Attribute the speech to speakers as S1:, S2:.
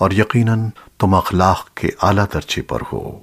S1: اور یقیناً تم اخلاق کے اعلیٰ درجے پر ہو۔